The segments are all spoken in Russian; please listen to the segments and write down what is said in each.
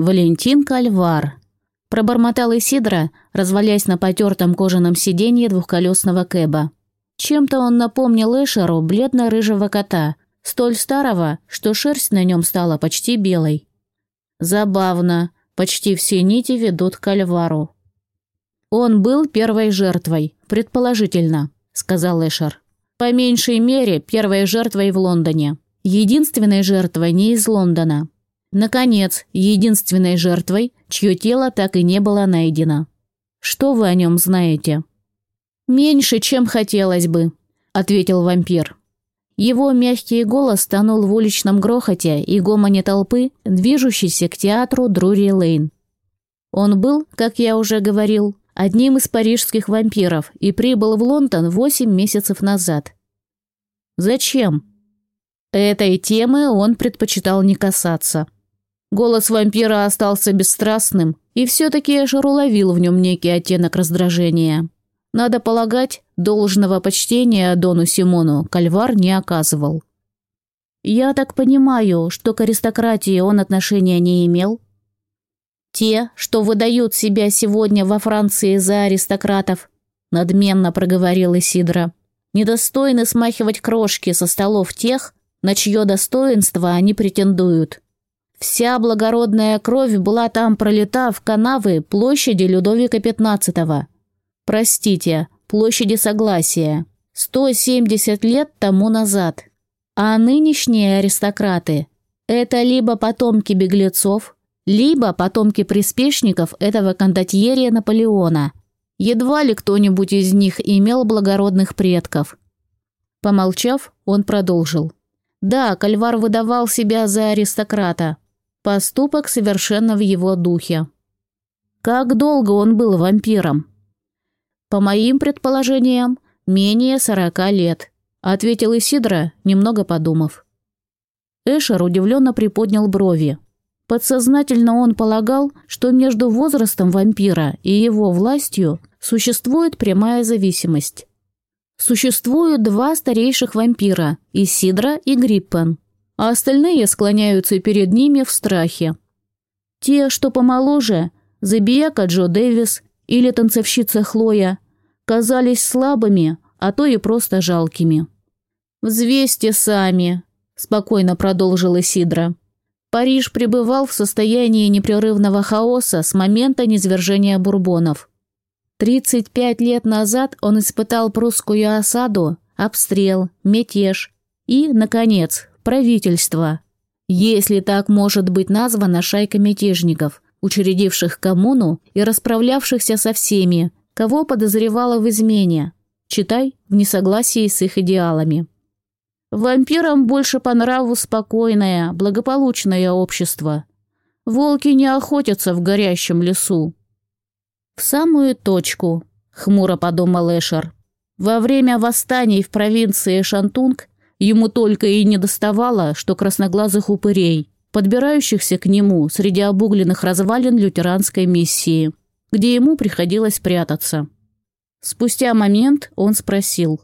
Валентин Кальвар. Пробормотал Исидра, развалясь на потертом кожаном сиденье двухколесного кэба. Чем-то он напомнил Эшеру бледно-рыжего кота, столь старого, что шерсть на нем стала почти белой. Забавно, почти все нити ведут к Альвару. «Он был первой жертвой, предположительно», — сказал Эшер. «По меньшей мере, первой жертвой в Лондоне. Единственной жертвой не из Лондона. Наконец, единственной жертвой, чье тело так и не было найдено. Что вы о нем знаете?» «Меньше, чем хотелось бы», — ответил вампир. Его мягкий голос тонул в уличном грохоте и гомоне толпы, движущейся к театру Друри Лейн. Он был, как я уже говорил, одним из парижских вампиров и прибыл в Лондон восемь месяцев назад. Зачем? Этой темы он предпочитал не касаться. Голос вампира остался бесстрастным, и все-таки Эшер уловил в нем некий оттенок раздражения. Надо полагать, должного почтения Дону Симону Кальвар не оказывал. «Я так понимаю, что к аристократии он отношения не имел?» «Те, что выдают себя сегодня во Франции за аристократов», надменно проговорил Исидра, «недостойны смахивать крошки со столов тех, на чье достоинство они претендуют. Вся благородная кровь была там пролита в канавы площади Людовика XV. Простите, площади Согласия. 170 лет тому назад. А нынешние аристократы – это либо потомки беглецов, либо потомки приспешников этого кондотьерия Наполеона. Едва ли кто-нибудь из них имел благородных предков. Помолчав, он продолжил. Да, Кальвар выдавал себя за аристократа. Поступок совершенно в его духе. Как долго он был вампиром? «По моим предположениям, менее сорока лет», — ответил Исидра, немного подумав. Эшер удивленно приподнял брови. Подсознательно он полагал, что между возрастом вампира и его властью существует прямая зависимость. Существуют два старейших вампира – Исидра и Гриппен, а остальные склоняются перед ними в страхе. Те, что помоложе – Забияка Джо Дэвис или танцовщица Хлоя казались слабыми, а то и просто жалкими. «Взвесьте сами», – спокойно продолжила Сидра. Париж пребывал в состоянии непрерывного хаоса с момента низвержения бурбонов. 35 лет назад он испытал прусскую осаду, обстрел, мятеж и, наконец, правительство. Если так может быть названа шайка мятежников – учредивших коммуну и расправлявшихся со всеми, кого подозревала в измене, читай, в несогласии с их идеалами. Вампирам больше по нраву спокойное, благополучное общество. Волки не охотятся в горящем лесу. В самую точку, хмуро подумал Эшер. Во время восстаний в провинции Шантунг ему только и не доставало, что красноглазых упырей подбирающихся к нему среди обугленных развалин лютеранской миссии, где ему приходилось прятаться. Спустя момент он спросил,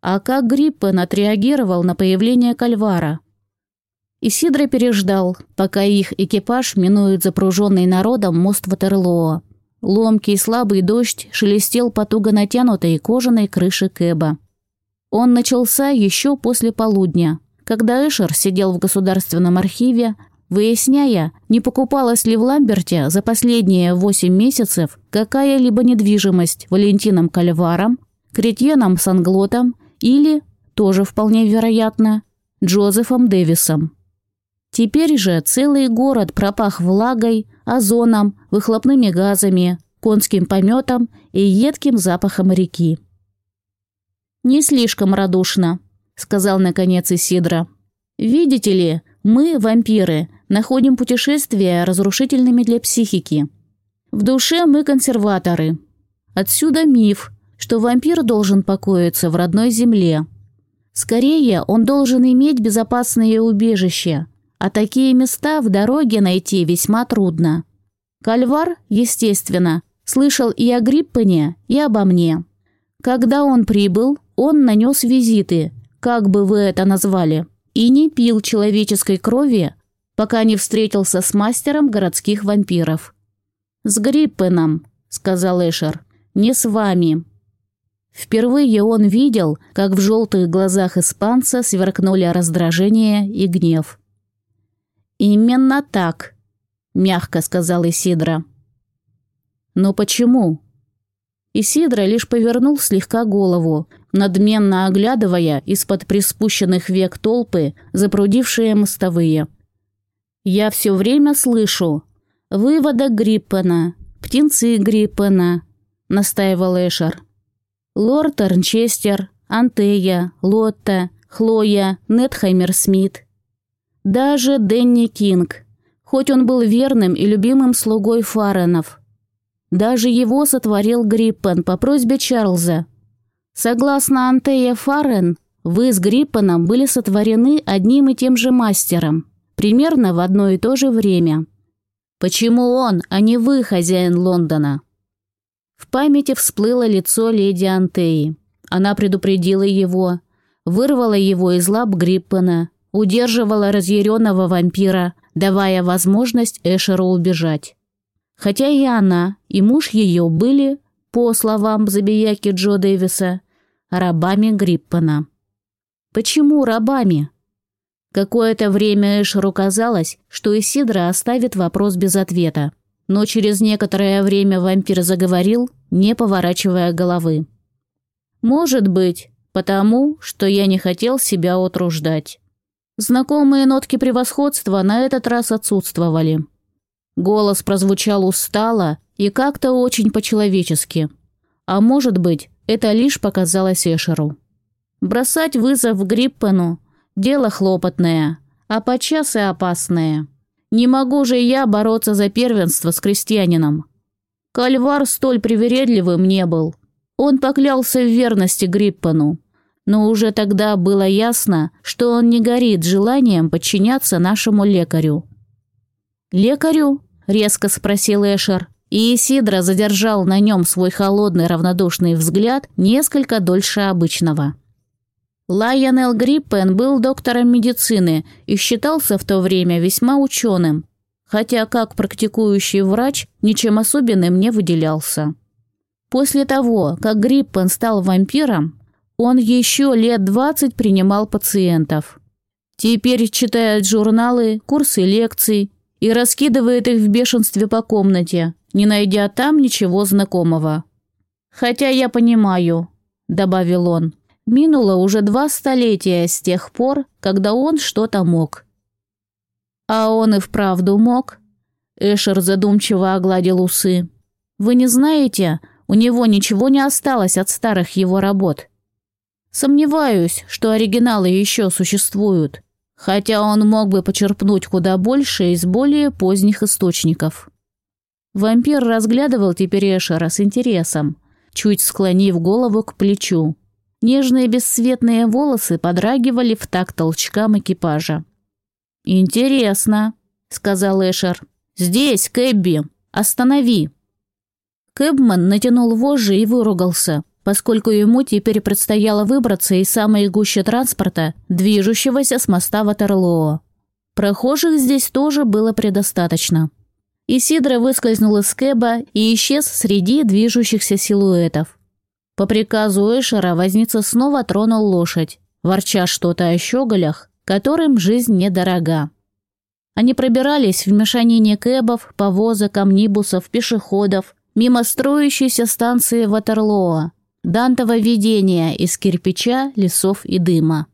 а как Гриппен отреагировал на появление Кальвара? Исидро переждал, пока их экипаж минует запруженный народом мост Ватерлоо. Ломкий слабый дождь шелестел по туго натянутой кожаной крыше Кэба. Он начался еще после полудня, когда Эшер сидел в Государственном архиве, выясняя, не покупалась ли в Ламберте за последние восемь месяцев какая-либо недвижимость Валентином Кальваром, Кретьеном Санглотом или, тоже вполне вероятно, Джозефом Дэвисом. Теперь же целый город пропах влагой, озоном, выхлопными газами, конским пометом и едким запахом реки. Не слишком радушно, сказал наконец Исидра. «Видите ли, мы, вампиры, находим путешествия разрушительными для психики. В душе мы консерваторы. Отсюда миф, что вампир должен покоиться в родной земле. Скорее, он должен иметь безопасное убежище, а такие места в дороге найти весьма трудно. Кальвар, естественно, слышал и о Гриппене, и обо мне. Когда он прибыл, он нанес визиты – как бы вы это назвали, и не пил человеческой крови, пока не встретился с мастером городских вампиров. «С Гриппеном», — сказал Эшер, — «не с вами». Впервые он видел, как в желтых глазах испанца сверкнули раздражение и гнев. «Именно так», — мягко сказал Исидра. «Но почему?» Исидра лишь повернул слегка голову, надменно оглядывая из-под приспущенных век толпы запрудившие мостовые. «Я все время слышу. Выводок Гриппена, птенцы Гриппена», — настаивал Эшер. «Лорд Арнчестер, Антея, Лотта, Хлоя, Нетхаймер Смит. Даже Дэнни Кинг, хоть он был верным и любимым слугой Фаренов. Даже его сотворил Гриппен по просьбе Чарльза. Согласно Антея Фарен, вы с Гриппеном были сотворены одним и тем же мастером, примерно в одно и то же время. Почему он, а не вы, хозяин Лондона? В памяти всплыло лицо леди Антеи. Она предупредила его, вырвала его из лап Гриппена, удерживала разъяренного вампира, давая возможность Эшеру убежать. Хотя и она, и муж ее были, по словам забияки Джо Дэвиса, рабами Гриппена. Почему рабами? Какое-то время Эшеру казалось, что Исидра оставит вопрос без ответа, но через некоторое время вампир заговорил, не поворачивая головы. «Может быть, потому, что я не хотел себя утруждать». Знакомые нотки превосходства на этот раз отсутствовали. Голос прозвучал устало и как-то очень по-человечески. А может быть, это лишь показалось Эшеру. Бросать вызов Гриппену – дело хлопотное, а подчас и опасное. Не могу же я бороться за первенство с крестьянином. Кальвар столь привередливым не был. Он поклялся в верности Гриппену но уже тогда было ясно, что он не горит желанием подчиняться нашему лекарю. «Лекарю?» – резко спросил Эшер, и Исидра задержал на нем свой холодный равнодушный взгляд несколько дольше обычного. Лайонел Гриппен был доктором медицины и считался в то время весьма ученым, хотя как практикующий врач ничем особенным не выделялся. После того, как Гриппен стал вампиром, он еще лет двадцать принимал пациентов. Теперь читает журналы, курсы лекций и раскидывает их в бешенстве по комнате, не найдя там ничего знакомого. «Хотя я понимаю», – добавил он, – «минуло уже два столетия с тех пор, когда он что-то мог». «А он и вправду мог?» Эшер задумчиво огладил усы. «Вы не знаете, у него ничего не осталось от старых его работ. Сомневаюсь, что оригиналы еще существуют, хотя он мог бы почерпнуть куда больше из более поздних источников. Вампир разглядывал теперь Эшера с интересом, чуть склонив голову к плечу. Нежные бесцветные волосы подрагивали в такт толчкам экипажа. «Интересно», — сказал Эшер. «Здесь, Кэбби! Останови!» Кэбман натянул вожжи и выругался поскольку ему теперь предстояло выбраться из самой гуще транспорта, движущегося с моста Ватерлоо. Прохожих здесь тоже было предостаточно. Исидро выскользнул из кэба и исчез среди движущихся силуэтов. По приказу Эшера возница снова тронул лошадь, ворча что-то о щеголях, которым жизнь недорога. Они пробирались в мешанине кэбов, повозок, амнибусов, пешеходов, мимо строящейся станции Ватерлоо, Дантово видение из кирпича, лесов и дыма.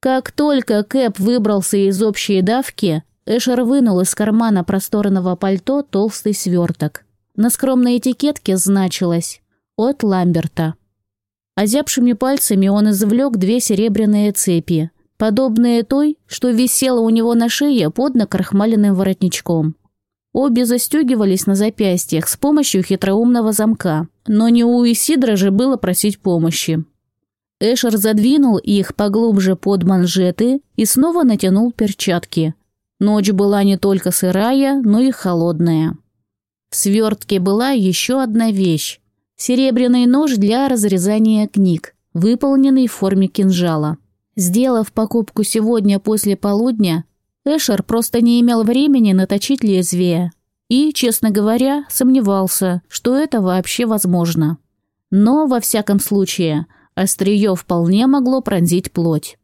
Как только Кэп выбрался из общей давки, Эшер вынул из кармана просторного пальто толстый сверток. На скромной этикетке значилось «От Ламберта». Озябшими пальцами он извлек две серебряные цепи, подобные той, что висела у него на шее под накрахмаленным воротничком. Обе застегивались на запястьях с помощью хитроумного замка, но не у Исидра же было просить помощи. Эшер задвинул их поглубже под манжеты и снова натянул перчатки. Ночь была не только сырая, но и холодная. В свертке была еще одна вещь – серебряный нож для разрезания книг, выполненный в форме кинжала. Сделав покупку сегодня после полудня, Эшер просто не имел времени наточить лезвие и, честно говоря, сомневался, что это вообще возможно. Но, во всяком случае, острие вполне могло пронзить плоть.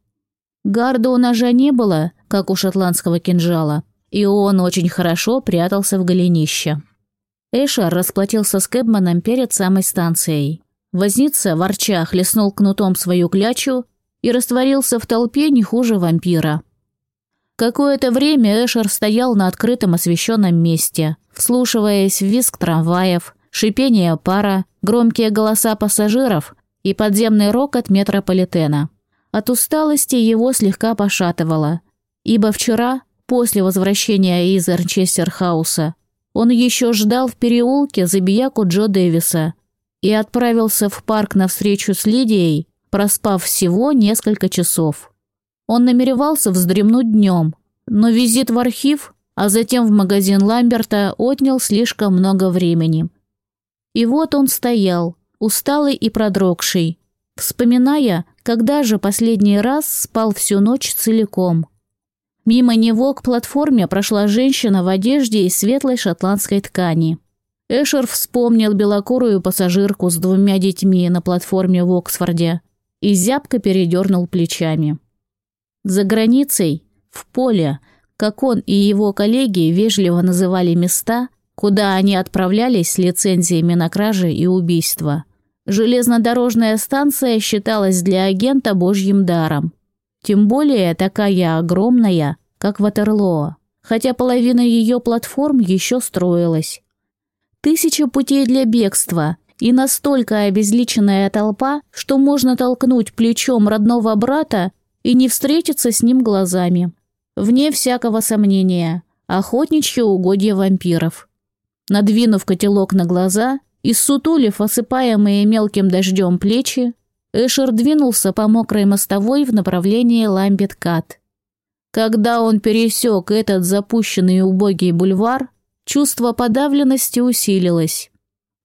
Гарда у ножа не было, как у шотландского кинжала, и он очень хорошо прятался в голенище. Эшер расплатился с Кэбманом перед самой станцией. Возница, ворча, хлестнул кнутом свою клячу и растворился в толпе не хуже вампира. Какое-то время Эшер стоял на открытом освещенном месте, вслушиваясь в визг трамваев, шипение пара, громкие голоса пассажиров и подземный рокот метрополитена. От усталости его слегка пошатывало, ибо вчера, после возвращения из Эрчестерхауса, он еще ждал в переулке забияку Джо Дэвиса и отправился в парк на встречу с Лидией, проспав всего несколько часов. Он намеревался вздремнуть днем, но визит в архив, а затем в магазин Ламберта отнял слишком много времени. И вот он стоял, усталый и продрогший, вспоминая, когда же последний раз спал всю ночь целиком. Мимо него к платформе прошла женщина в одежде из светлой шотландской ткани. Эшер вспомнил белокурую пассажирку с двумя детьми на платформе в Оксфорде и зябко передернул плечами. За границей, в поле, как он и его коллеги вежливо называли места, куда они отправлялись с лицензиями на кражи и убийства. Железнодорожная станция считалась для агента божьим даром. Тем более такая огромная, как Ватерлоо, хотя половина ее платформ еще строилась. Тысяча путей для бегства и настолько обезличенная толпа, что можно толкнуть плечом родного брата и не встретиться с ним глазами. Вне всякого сомнения, охотничье угодье вампиров. Надвинув котелок на глаза и сутулив осыпаемые мелким дождем плечи, Эшер двинулся по мокрой мостовой в направлении Ламбет-Кат. Когда он пересек этот запущенный убогий бульвар, чувство подавленности усилилось.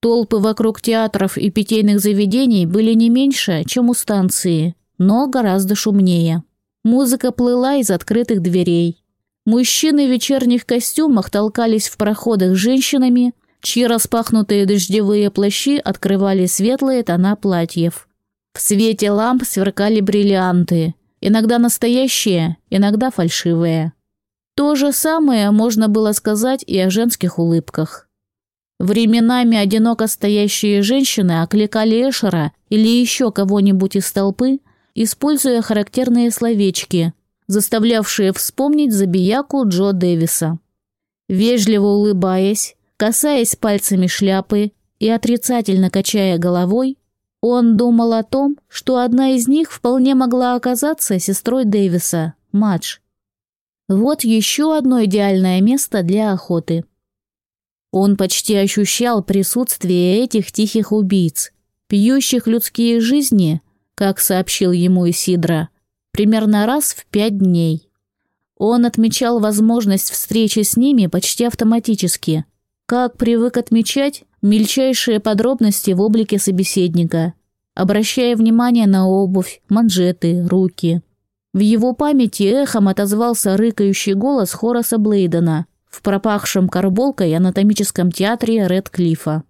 Толпы вокруг театров и питейных заведений были не меньше, чем у станции, но гораздо шумнее. Музыка плыла из открытых дверей. Мужчины в вечерних костюмах толкались в проходах с женщинами, чьи распахнутые дождевые плащи открывали светлые тона платьев. В свете ламп сверкали бриллианты, иногда настоящие, иногда фальшивые. То же самое можно было сказать и о женских улыбках. Временами одиноко стоящие женщины окликали Эшера или еще кого-нибудь из толпы, используя характерные словечки, заставлявшие вспомнить забияку Джо Дэвиса. Вежливо улыбаясь, касаясь пальцами шляпы и отрицательно качая головой, он думал о том, что одна из них вполне могла оказаться сестрой Дэвиса, Мадж. Вот еще одно идеальное место для охоты. Он почти ощущал присутствие этих тихих убийц, пьющих людские жизни – как сообщил ему Исидра, примерно раз в пять дней. Он отмечал возможность встречи с ними почти автоматически, как привык отмечать мельчайшие подробности в облике собеседника, обращая внимание на обувь, манжеты, руки. В его памяти эхом отозвался рыкающий голос Хораса Блейдена в пропахшем карболкой анатомическом театре Ред Клиффа.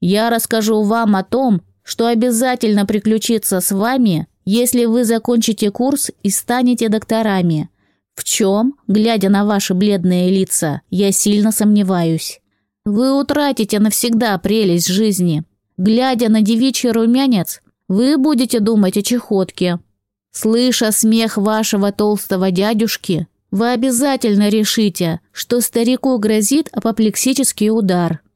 «Я расскажу вам о том, что обязательно приключится с вами, если вы закончите курс и станете докторами. В чем, глядя на ваши бледные лица, я сильно сомневаюсь. Вы утратите навсегда прелесть жизни. Глядя на девичий румянец, вы будете думать о чехотке. Слыша смех вашего толстого дядюшки, вы обязательно решите, что старику грозит апоплексический удар –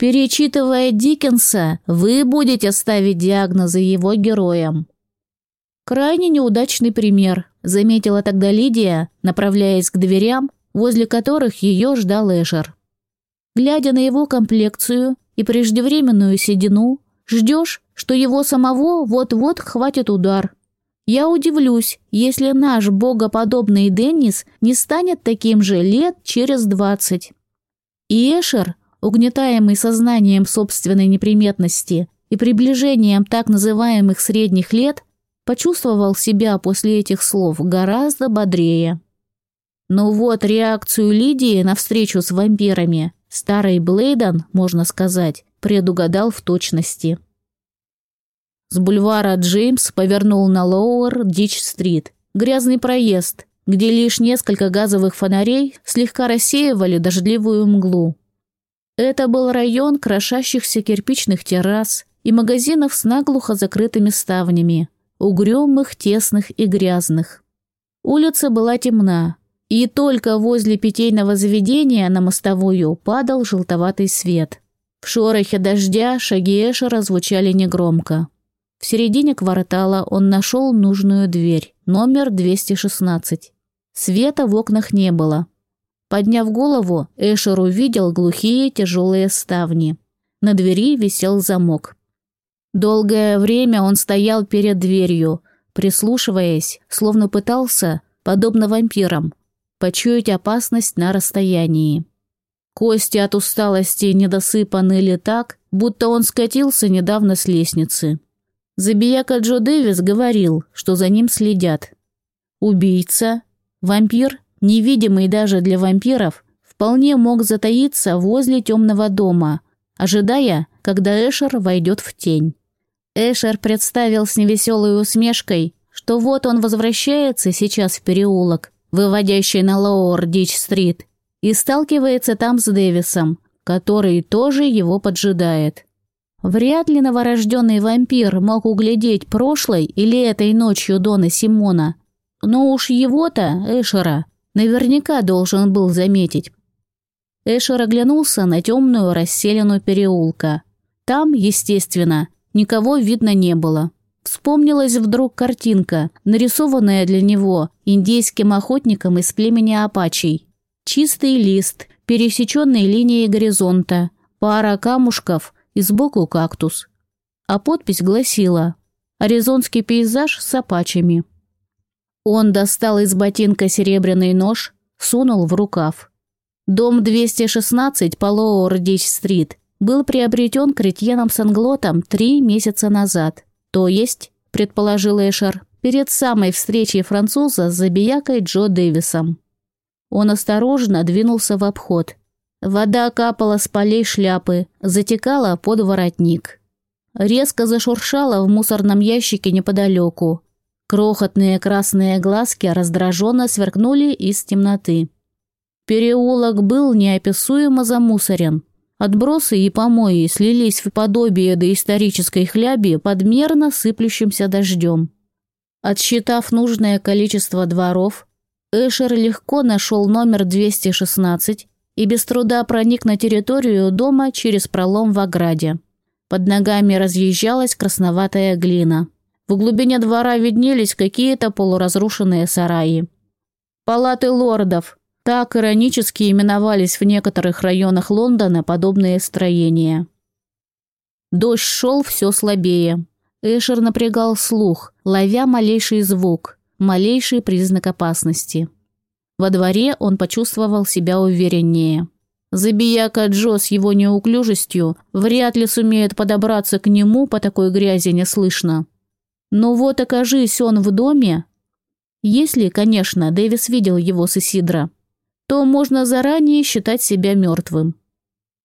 Перечитывая Диккенса, вы будете ставить диагнозы его героям. Крайне неудачный пример, заметила тогда Лидия, направляясь к дверям, возле которых ее ждал Эшер. Глядя на его комплекцию и преждевременную седину, ждешь, что его самого вот-вот хватит удар. Я удивлюсь, если наш богоподобный Деннис не станет таким же лет через двадцать. И Эшер, угнетаемый сознанием собственной неприметности и приближением так называемых средних лет, почувствовал себя после этих слов гораздо бодрее. Но вот реакцию Лидии на встречу с вампирами старый Блейден, можно сказать, предугадал в точности. С бульвара Джеймс повернул на Лоуэр Дич-стрит. Грязный проезд, где лишь несколько газовых фонарей слегка рассеивали дождливую мглу. Это был район крошащихся кирпичных террас и магазинов с наглухо закрытыми ставнями, угрюмых, тесных и грязных. Улица была темна, и только возле питейного заведения на мостовую падал желтоватый свет. В шорохе дождя шаги Эшера звучали негромко. В середине квартала он нашел нужную дверь, номер 216. Света в окнах не было. Подняв голову, Эшер увидел глухие тяжелые ставни. На двери висел замок. Долгое время он стоял перед дверью, прислушиваясь, словно пытался, подобно вампирам, почуять опасность на расстоянии. Кости от усталости недосыпа ныли так, будто он скатился недавно с лестницы. Забияка Джо Дэвис говорил, что за ним следят. Убийца, вампир, невидимый даже для вампиров, вполне мог затаиться возле темного дома, ожидая, когда Эшер войдет в тень. Эшер представил с невеселой усмешкой, что вот он возвращается сейчас в переулок, выводящий на Лоуэр-Дич-стрит, и сталкивается там с Дэвисом, который тоже его поджидает. Вряд ли новорожденный вампир мог углядеть прошлой или этой ночью Дона Симона. Но уж его-то, Эшера, наверняка должен был заметить. Эшер оглянулся на темную расселенную переулка. Там, естественно, никого видно не было. Вспомнилась вдруг картинка, нарисованная для него индейским охотником из племени Апачей. Чистый лист, пересеченный линией горизонта, пара камушков – и сбоку кактус. А подпись гласила «Аризонский пейзаж с апачами». Он достал из ботинка серебряный нож, сунул в рукав. Дом 216 по Лоуэр-Дич-стрит был приобретен Кретьеном Санглотом три месяца назад. То есть, предположил Эшер, перед самой встречей француза с забиякой Джо Дэвисом. Он осторожно двинулся в обход. Вода капала с полей шляпы, затекала под воротник. Резко зашуршала в мусорном ящике неподалеку. Крохотные красные глазки раздраженно сверкнули из темноты. Переулок был неописуемо замусорен. Отбросы и помои слились в подобие доисторической хляби под мерно сыплющимся дождем. Отсчитав нужное количество дворов, Эшер легко нашел номер 216 и без труда проник на территорию дома через пролом в ограде. Под ногами разъезжалась красноватая глина. В глубине двора виднелись какие-то полуразрушенные сараи. Палаты лордов. Так иронически именовались в некоторых районах Лондона подобные строения. Дождь шел все слабее. Эшер напрягал слух, ловя малейший звук, малейший признак опасности. Во дворе он почувствовал себя увереннее. Забияка Джо с его неуклюжестью вряд ли сумеет подобраться к нему по такой грязи неслышно. Но вот окажись он в доме... Если, конечно, Дэвис видел его с Исидро, то можно заранее считать себя мертвым.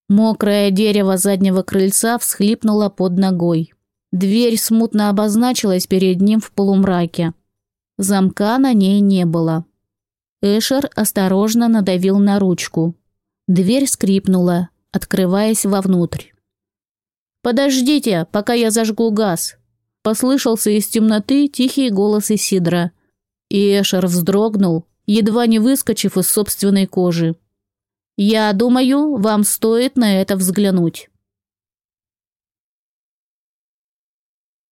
Мокрое дерево заднего крыльца всхлипнуло под ногой. Дверь смутно обозначилась перед ним в полумраке. Замка на ней не было. Эшер осторожно надавил на ручку. Дверь скрипнула, открываясь вовнутрь. «Подождите, пока я зажгу газ!» Послышался из темноты тихий голос Исидра. И Эшер вздрогнул, едва не выскочив из собственной кожи. «Я думаю, вам стоит на это взглянуть».